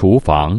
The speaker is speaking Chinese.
厨房。